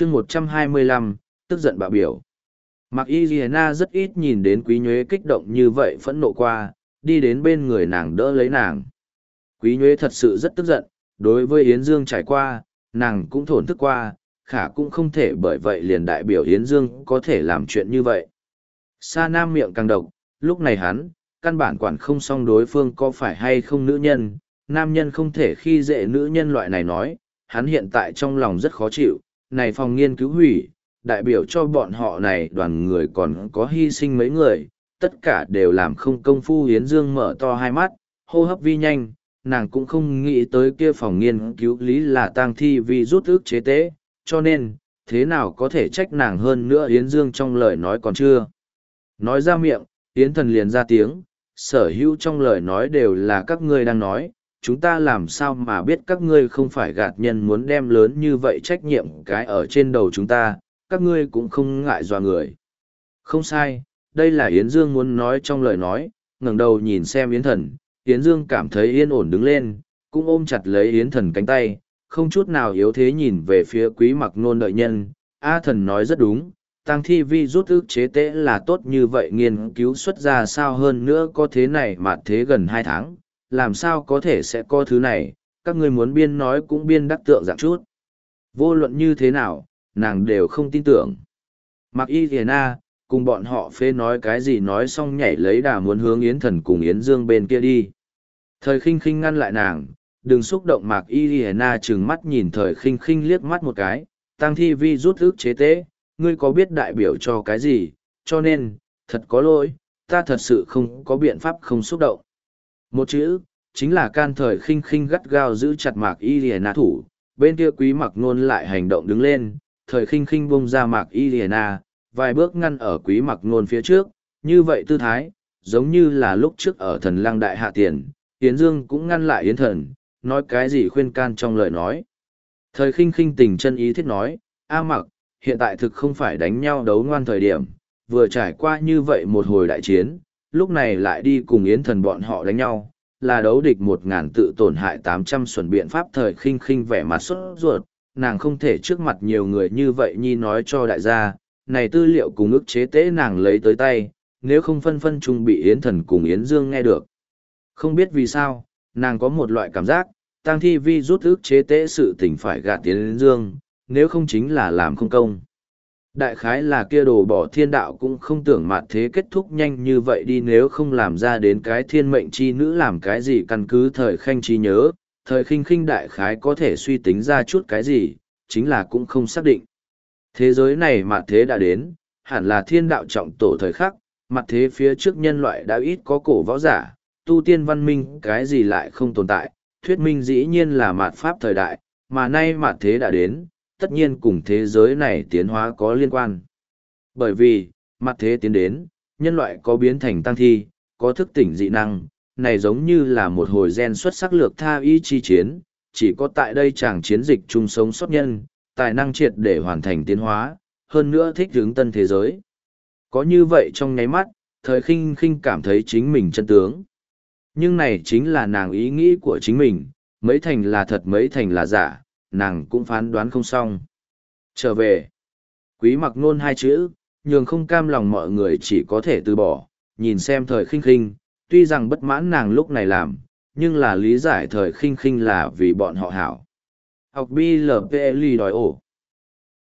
chương một trăm hai mươi lăm, tức giận bạo biểu. Mặc y rất ít nhìn đến quý nhuế kích động như vậy phẫn nộ qua, đi đến bên người nàng đỡ lấy nàng. Quý nhuế thật sự rất tức giận, đối với yến dương trải qua, nàng cũng thổn thức qua, khả cũng không thể bởi vậy liền đại biểu yến dương có thể làm chuyện như vậy. Sa nam miệng càng độc, lúc này hắn, căn bản quản không xong đối phương có phải hay không nữ nhân, nam nhân không thể khi dễ nữ nhân loại này nói, hắn hiện tại trong lòng rất khó chịu này phòng nghiên cứu hủy đại biểu cho bọn họ này đoàn người còn có hy sinh mấy người, tất cả đều làm không công phu Hiến Dương mở to hai mắt, hô hấp vi nhanh, nàng cũng không nghĩ tới kia phòng nghiên cứu lý là tang thi vì rút ước chế tế, cho nên, thế nào có thể trách nàng hơn nữa Yến Dương trong lời nói còn chưa. Nói ra miệng, Yến thần liền ra tiếng, sở hữu trong lời nói đều là các ngươi đang nói, chúng ta làm sao mà biết các ngươi không phải gạt nhân muốn đem lớn như vậy trách nhiệm cái ở trên đầu chúng ta, các ngươi cũng không ngại dọa người. Không sai, đây là Yến Dương muốn nói trong lời nói, ngẩng đầu nhìn xem Yến Thần, Yến Dương cảm thấy yên ổn đứng lên, cũng ôm chặt lấy Yến Thần cánh tay, không chút nào yếu thế nhìn về phía quý mặc nôn đợi nhân. A Thần nói rất đúng, tăng thi vi rút ức chế tế là tốt như vậy nghiên cứu xuất ra sao hơn nữa có thế này mà thế gần hai tháng, làm sao có thể sẽ có thứ này, các ngươi muốn biên nói cũng biên đắc tượng dạng chút. Vô luận như thế nào, nàng đều không tin tưởng. Mặc y thề na, cùng bọn họ phê nói cái gì nói xong nhảy lấy đà muốn hướng Yến Thần cùng Yến Dương bên kia đi. Thời khinh khinh ngăn lại nàng, đừng xúc động Mạc Y na trừng mắt nhìn thời khinh khinh liếc mắt một cái, tăng thi vi rút ước chế tế, ngươi có biết đại biểu cho cái gì, cho nên, thật có lỗi, ta thật sự không có biện pháp không xúc động. Một chữ, chính là can thời khinh khinh gắt gao giữ chặt Mạc Y lìa Liana thủ, bên kia quý mặc nôn lại hành động đứng lên, thời khinh khinh bung ra mạc y lìa na vài bước ngăn ở quý mặc nôn phía trước như vậy tư thái giống như là lúc trước ở thần lăng đại hạ tiền yến dương cũng ngăn lại yến thần nói cái gì khuyên can trong lời nói. Thời khinh khinh tình chân ý thiết nói a mặc hiện tại thực không phải đánh nhau đấu ngoan thời điểm vừa trải qua như vậy một hồi đại chiến lúc này lại đi cùng yến thần bọn họ đánh nhau là đấu địch một ngàn tự tổn hại tám trăm xuẩn biện pháp thời khinh khinh vẻ mặt sốt ruột nàng không thể trước mặt nhiều người như vậy nhi nói cho đại gia, này tư liệu cùng ức chế tế nàng lấy tới tay, nếu không phân phân chung bị Yến Thần cùng Yến Dương nghe được. Không biết vì sao, nàng có một loại cảm giác, tăng thi vi rút ức chế tế sự tình phải gạt Yến Yến Dương, nếu không chính là làm không công. Đại khái là kia đồ bỏ thiên đạo cũng không tưởng mạt thế kết thúc nhanh như vậy đi nếu không làm ra đến cái thiên mệnh chi nữ làm cái gì căn cứ thời khanh chi nhớ, thời khinh khinh đại khái có thể suy tính ra chút cái gì, chính là cũng không xác định. Thế giới này mạt thế đã đến, hẳn là thiên đạo trọng tổ thời khắc, mặt thế phía trước nhân loại đã ít có cổ võ giả, tu tiên văn minh cái gì lại không tồn tại, thuyết minh dĩ nhiên là mạt pháp thời đại, mà nay mạt thế đã đến, tất nhiên cùng thế giới này tiến hóa có liên quan. Bởi vì, mặt thế tiến đến, nhân loại có biến thành tăng thi, có thức tỉnh dị năng, này giống như là một hồi gen xuất sắc lược tha y chi chiến, chỉ có tại đây chàng chiến dịch chung sống sót nhân, tài năng triệt để hoàn thành tiến hóa, hơn nữa thích hướng tân thế giới. Có như vậy trong nháy mắt, thời khinh khinh cảm thấy chính mình chân tướng. Nhưng này chính là nàng ý nghĩ của chính mình, mấy thành là thật mấy thành là giả, nàng cũng phán đoán không xong. Trở về, quý mặc nôn hai chữ, nhường không cam lòng mọi người chỉ có thể từ bỏ, nhìn xem thời khinh khinh, tuy rằng bất mãn nàng lúc này làm, nhưng là lý giải thời khinh khinh là vì bọn họ hảo. Học BLPLI đòi ổ.